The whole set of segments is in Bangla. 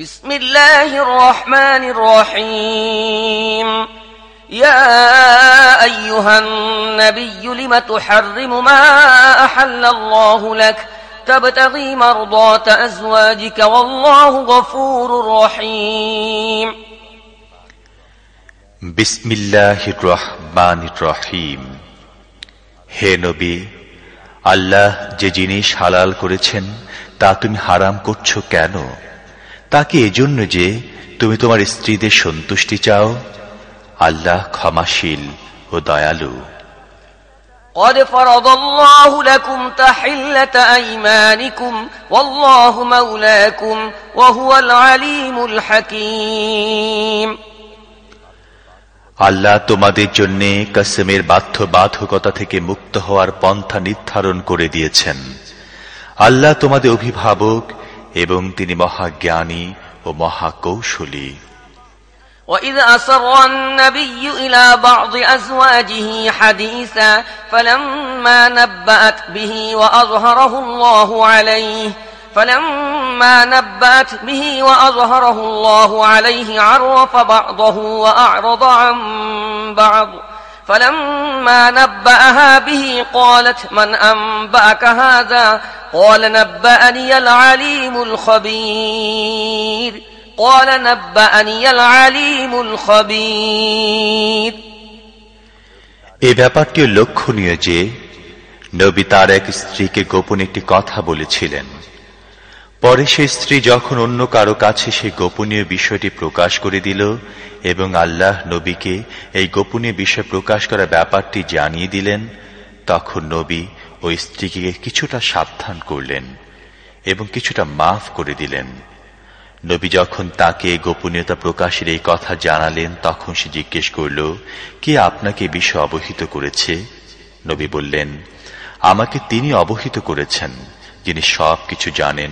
بسم الله الرحمن الرحيم يا أيها النبي لم تحرم ما أحل الله لك تبتغي مرضات أزواجك والله غفور رحيم بسم الله الرحمن الرحيم হে নবী আল্লাহ যে জিনিস হালাল করেছেন তা তুমি হারাম করছো কেন তাকে এজন্য যে তুমি তোমার স্ত্রীদের সন্তুষ্টি চাও আল্লাহ ক্ষমাশীল ও দয়ালু قد فرض الله لكم تحلة أيمانكم والله مولاكم وهو العليم الحكيم আল্লাহ তোমাদের জন্য কাসমের বাধ্য বাধকতা থেকে মুক্ত হওয়ার পন্থা নির্ধারণ করে দিয়েছেন আল্লাহ তোমাদের অভিভাবক এবং তিনি মহাজ্ঞানী ও মহাকৌশলী وإذ أسر النبي إلى بعض أزواجه حديثا فلما نبأت به وأظهره الله عليه فلما نبأت به وأظهره الله عليه عرف بعضه وأعرض عن بعض فلما نبأها به قالت من أنبأك هذا قال نبأني العليم الخبير قال نبأني العليم الخبير এ ব্যাপারটিও লক্ষণীয় যে নবী তার এক স্ত্রীকে গোপন একটি কথা বলেছিলেন পরে সে স্ত্রী যখন অন্য কারও কাছে সেই গোপনীয় বিষয়টি প্রকাশ করে দিল এবং আল্লাহ নবীকে এই গোপনীয় বিষয় প্রকাশ করা ব্যাপারটি জানিয়ে দিলেন, তখন নবী ওই স্ত্রীকে কিছুটা সাবধান করলেন এবং কিছুটা মাফ করে দিলেন। নবী যখন তাকে গোপনীয়তা প্রকাশের এই কথা জানালেন, তখন সে জিজ্ঞেস করল, কে আপনাকে বিষয় অবহিত করেছে? নবী বললেন, আমাকে তিনি অবহিত করেছেন, যিনি সব কিছু জানেন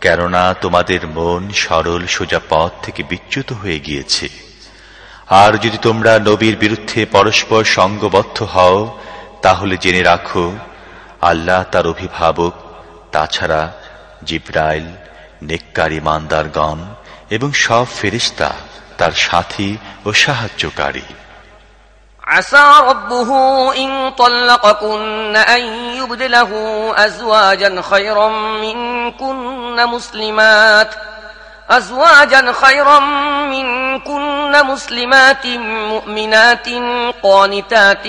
কেননা তোমাদের মন সরল সোজা পথ থেকে বিচ্যুত হয়ে গিয়েছে। আর যদি তোমরা নবীর বিরুদ্ধে পরস্পর সঙ্গবদ্ধ হও, তাহলে জেনে রাখো, আল্লাহ তার অভিভাবক, তাছাড়া জিব্রাইল, নেককার ইমানদারগণ এবং সব ফেরিস্তা তার সাথী ও সাহায্যকারী। عسى ربه إن طلقكن أن يبدله أزواجا خيرا منكن مسلمات أزواجا خيرا منكن مسلمات مؤمنات قانتات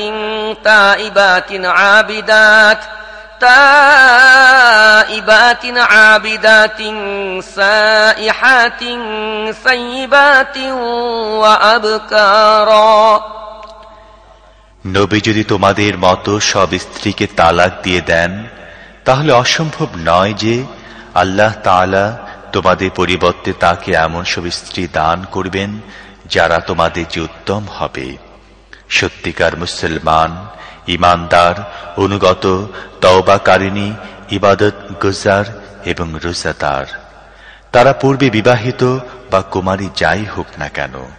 تائبات عابدات تائبات عابدات سائحات ثيبات وأبكارا. নবী যদি তোমাদের মতো সব স্ত্রীকে তালাক দিয়ে দেন, তাহলে অসম্ভব নয় যে আল্লাহ তাআলা তোমাদের পরিবর্তে তাকে এমন সব স্ত্রী দান করবেন যারা তোমাদের যে উত্তম হবে। সত্যিকার মুসলমান, ইমানদার, অনুগত, তওবাকারিণী, ইবাদত গুজার এবং রোজাদার। তারা পূর্বে বিবাহিত বা কুমারী যাই হোক না কেন।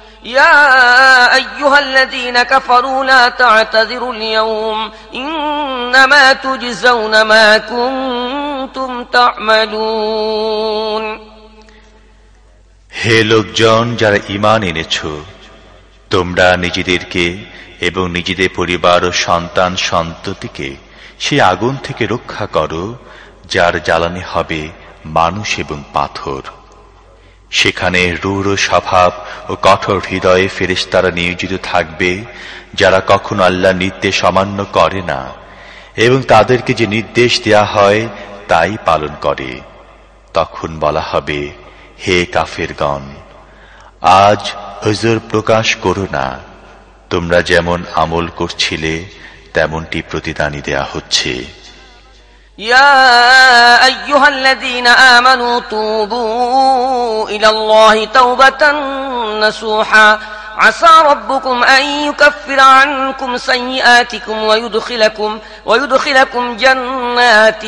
يا أيها الذين كفروا لا تعتذروا اليوم إنما تجزون ما كنتم تعملون হে লোকজন যারা ইমান এনেছ তোমরা নিজেদেরকে এবং নিজেদের পরিবার ও সন্তান সন্ততিকে সেই আগুন থেকে রক্ষা করো যার জ্বালানি হবে মানুষ এবং পাথর সেখানে রূঢ় স্বভাব ও কঠোর হৃদয়ে ফেরেশতারা নিয়োজিত থাকবে, যারা কখনো আল্লাহ নির্দেশ অমান্য করে না, এবং তাদেরকে যে নির্দেশ দেয়া হয়, তাই পালন করে। তখন বলা হবে, হে কাফেরগণ, আজ হজর প্রকাশ করো না। তোমরা যেমন আমল করছিলে, তেমনটি প্রতিদানই দেয়া হচ্ছে। يا أيها الذين آمنوا توبوا إلى الله توبة نسوحا عسى ربكم أن يكفر عنكم سيئاتكم ويدخلكم, ويدخلكم جنات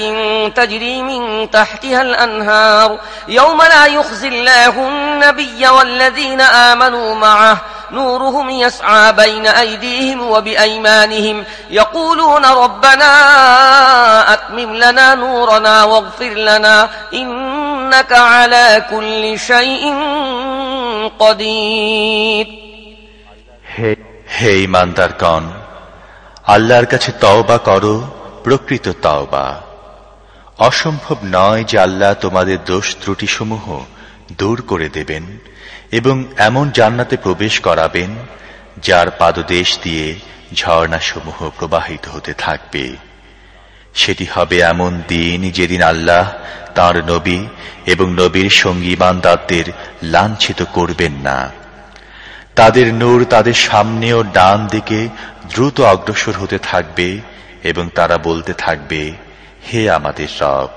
تجري من تحتها الأنهار. يوم لا يخزي الله النبي والذين آمنوا معه. نورهم يسعى بين أيديهم وبأيمانهم يقولون ربنا أتمم لنا نورنا واغفر لنا إنك على كل شيء قدير হে ইমানদারগণ আল্লাহর কাছে তওবা করো প্রকৃত তওবা অসম্ভব নয় যে আল্লাহ তোমাদের দোষ ত্রুটিসমূহ দূর করে দেবেন এবং এমন জান্নাতে প্রবেশ করাবেন যার পাদদেশ দিয়ে ঝর্ণাসমূহ প্রবাহিত হতে থাকবে। সেটি হবে এমন দিন যেদিন আল্লাহ তার নবী এবং নবীর সঙ্গী বান্দারদের লাঞ্ছিত করবেন না। তাদের নূর তাদের সামনে ও ডান দিকে দ্রুত অগ্রসর হতে থাকবে এবং তারা বলতে থাকবে, হে আমাদের সব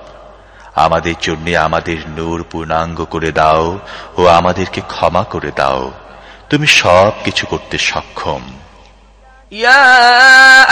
আমাদের জন্য আমাদের নূর পূর্ণাঙ্গ করে দাও ও আমাদেরকে ক্ষমা করে দাও। তুমি সব কিছু করতে সক্ষম। يا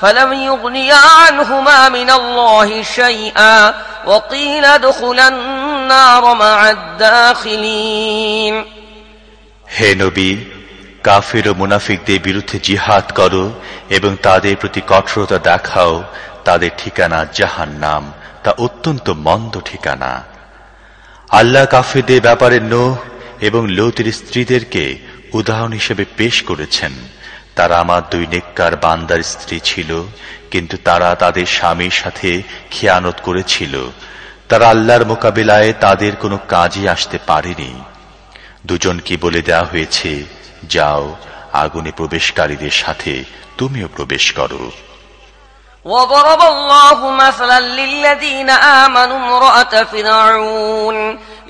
فلم يغنيا عنهما من الله شيئا وقيل ادخلا النار مع الداخلين হে নবী কাফির ও মুনাফিকদের বিরুদ্ধে জিহাদ করো এবং তাদের প্রতি কঠোরতা দেখাও তাদের ঠিকানা জাহান নাম তা অত্যন্ত মন্দ ঠিকানা আল্লাহ কাফিরদের ব্যাপারে নোহ এবং লৌতির স্ত্রীদেরকে উদাহরণ হিসেবে পেশ করেছেন তারা আমার দুই নেককার বান্দার স্ত্রী ছিল কিন্তু তারা তাদের স্বামীর সাথে খেয়ানত করেছিল তারা আল্লাহর মোকাবিলায় তাদের কোনো কাজে আসতে পারেনি দুজন কি বলে দেওয়া হয়েছে যাও আগুনে প্রবেশকারীদের সাথে তুমিও প্রবেশ করো وضرب الله مثلا للذين آمنوا امرأة فرعون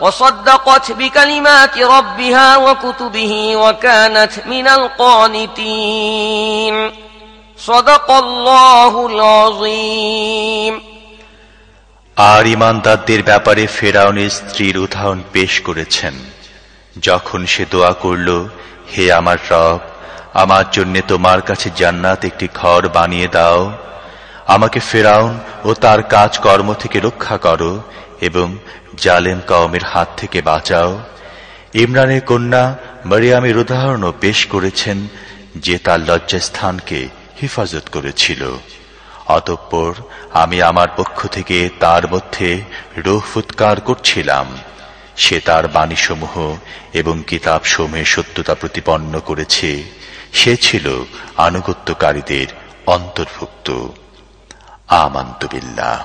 وصدقت بكلمات ربها وكتبه وكانت من القانتين صدق الله العظيم আর ইমানদারদের ব্যাপারে ফেরাউনের স্ত্রীর উদাহরণ পেশ করেছেন যখন সে দোয়া করল হে আমার রব আমার জন্য তোমার কাছে জান্নাত একটি ঘর বানিয়ে দাও আমাকে ফেরাউন ও তার কাজ কর্ম থেকে রক্ষা করো এবং জালেম কওমের হাত থেকে বাঁচাও। ইমরানের কন্যা মরিয়ামের উদাহরণও পেশ করেছেন যে তার লজ্জাস্থানকে হেফাজত করেছিল। অতঃপর আমি আমার পক্ষ থেকে তার মধ্যে রোহ ফুৎকার করছিলাম। সে তার বাণীসমূহ এবং কিতাব সমূহের সত্যতা প্রতিপন্ন করেছে। সে ছিল আনুগত্যকারীদের অন্তর্ভুক্ত। আমান্ত বিল্লাহ